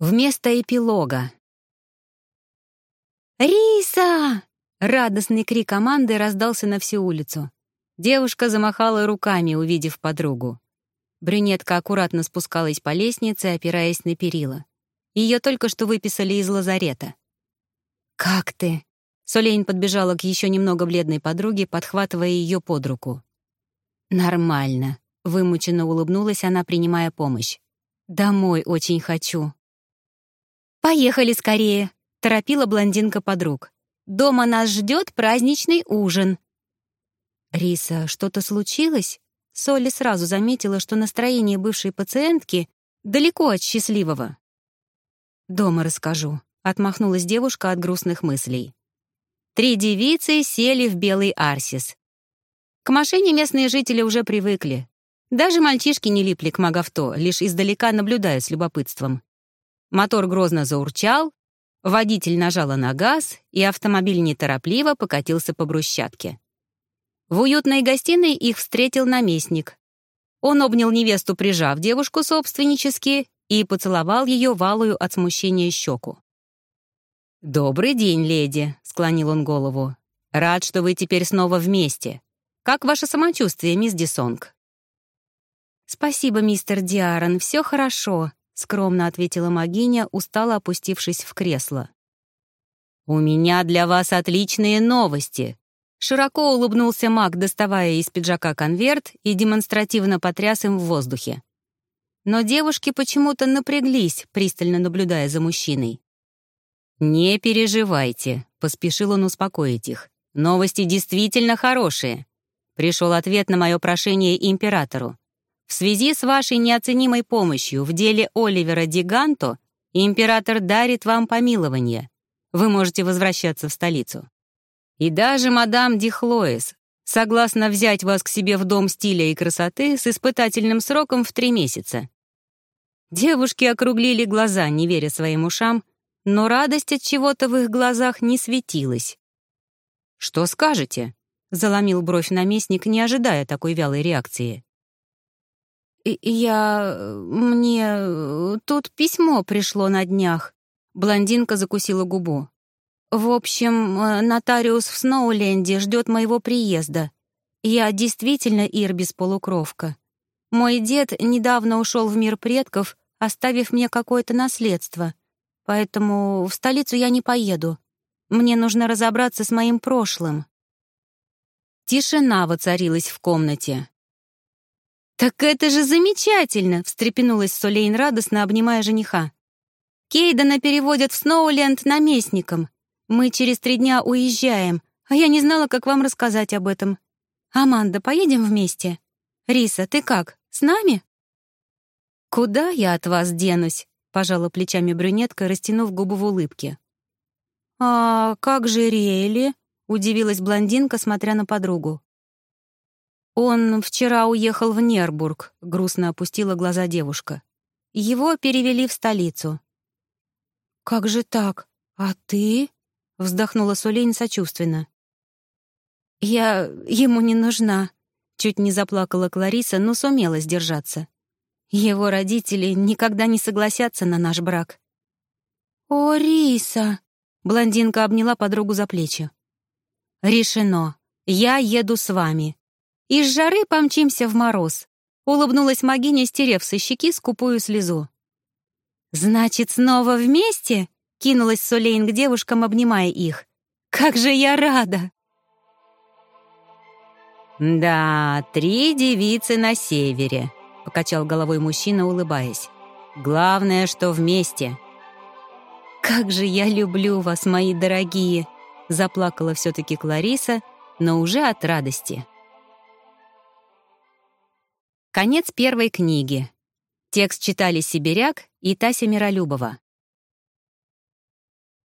Вместо эпилога. «Риса!» — радостный крик команды раздался на всю улицу. Девушка замахала руками, увидев подругу. Брюнетка аккуратно спускалась по лестнице, опираясь на перила. Ее только что выписали из лазарета. «Как ты?» Солейн подбежала к еще немного бледной подруге, подхватывая ее под руку. «Нормально», — вымученно улыбнулась она, принимая помощь. «Домой очень хочу». «Поехали скорее», — торопила блондинка подруг. «Дома нас ждет праздничный ужин». «Риса, что-то случилось?» Соли сразу заметила, что настроение бывшей пациентки далеко от счастливого. «Дома расскажу», — отмахнулась девушка от грустных мыслей. Три девицы сели в белый арсис. К машине местные жители уже привыкли. Даже мальчишки не липли к магавто, лишь издалека наблюдая с любопытством. Мотор грозно заурчал, водитель нажала на газ, и автомобиль неторопливо покатился по брусчатке. В уютной гостиной их встретил наместник. Он обнял невесту, прижав девушку собственнически, и поцеловал ее валую от смущения щеку. «Добрый день, леди», — склонил он голову. «Рад, что вы теперь снова вместе. Как ваше самочувствие, мисс Дисонг?» «Спасибо, мистер Диарон, все хорошо», скромно ответила Магиня, устало опустившись в кресло. «У меня для вас отличные новости!» Широко улыбнулся маг, доставая из пиджака конверт и демонстративно потряс им в воздухе. Но девушки почему-то напряглись, пристально наблюдая за мужчиной. «Не переживайте», — поспешил он успокоить их. «Новости действительно хорошие». Пришел ответ на мое прошение императору. В связи с вашей неоценимой помощью в деле Оливера Диганто император дарит вам помилование. Вы можете возвращаться в столицу. И даже мадам Дихлоис согласна взять вас к себе в дом стиля и красоты с испытательным сроком в три месяца. Девушки округлили глаза, не веря своим ушам, но радость от чего-то в их глазах не светилась. «Что скажете?» — заломил бровь наместник, не ожидая такой вялой реакции. «Я... мне... тут письмо пришло на днях». Блондинка закусила губу. «В общем, нотариус в Сноуленде ждет моего приезда. Я действительно Ирбис-полукровка. Мой дед недавно ушел в мир предков, оставив мне какое-то наследство. Поэтому в столицу я не поеду. Мне нужно разобраться с моим прошлым». Тишина воцарилась в комнате. «Так это же замечательно!» — встрепенулась Солейн радостно, обнимая жениха. «Кейдена переводят в Сноуленд наместником. Мы через три дня уезжаем, а я не знала, как вам рассказать об этом. Аманда, поедем вместе? Риса, ты как, с нами?» «Куда я от вас денусь?» — пожала плечами брюнетка, растянув губы в улыбке. «А как же Риэли?» — удивилась блондинка, смотря на подругу. «Он вчера уехал в Нербург», — грустно опустила глаза девушка. «Его перевели в столицу». «Как же так? А ты?» — вздохнула Сулейн сочувственно. «Я ему не нужна», — чуть не заплакала Клариса, но сумела сдержаться. «Его родители никогда не согласятся на наш брак». «О, Риса!» — блондинка обняла подругу за плечи. «Решено. Я еду с вами», из жары помчимся в мороз. Улыбнулась Магиня, стерев со щеки скупую слезу. «Значит, снова вместе?» — кинулась Солейн к девушкам, обнимая их. «Как же я рада!» «Да, три девицы на севере», — покачал головой мужчина, улыбаясь. «Главное, что вместе». «Как же я люблю вас, мои дорогие!» — заплакала все-таки Клариса, но уже от радости. Конец первой книги. Текст читали Сибиряк и Тася Миролюбова.